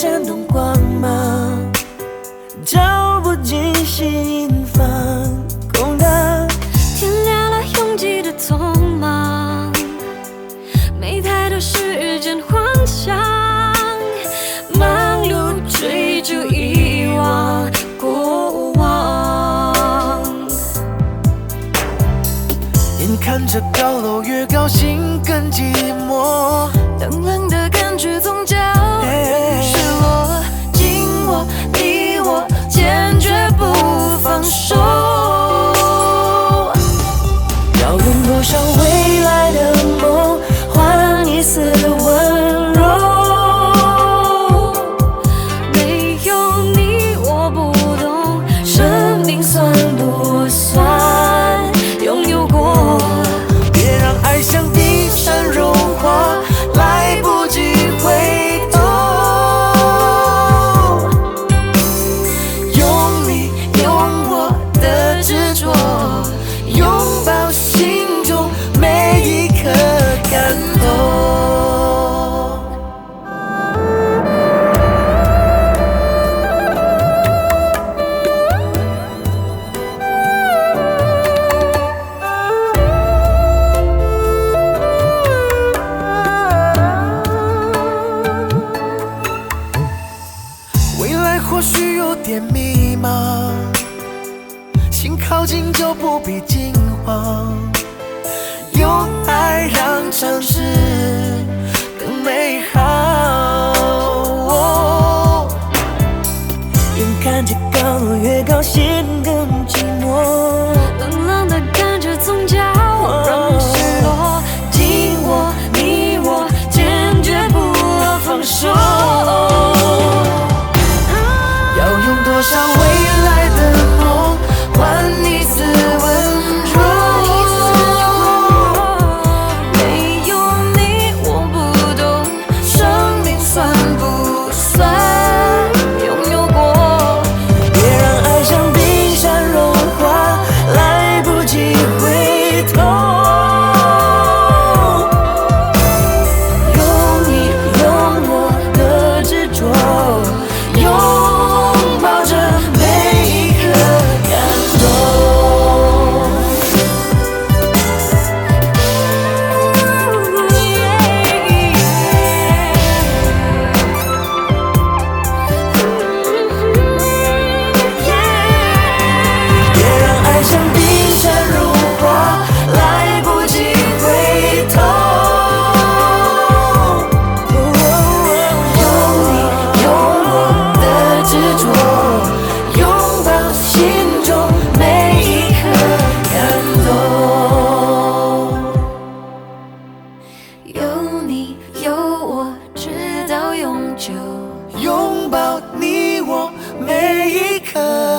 闪动光芒，照不进心房，空荡，天亮了，拥挤的匆忙，没太多时间幻想，忙碌追逐遗忘过往，眼看着高楼越高，心更寂寞，冷冷的感觉总将。请靠近就不必惊慌，用爱让城市更美好。可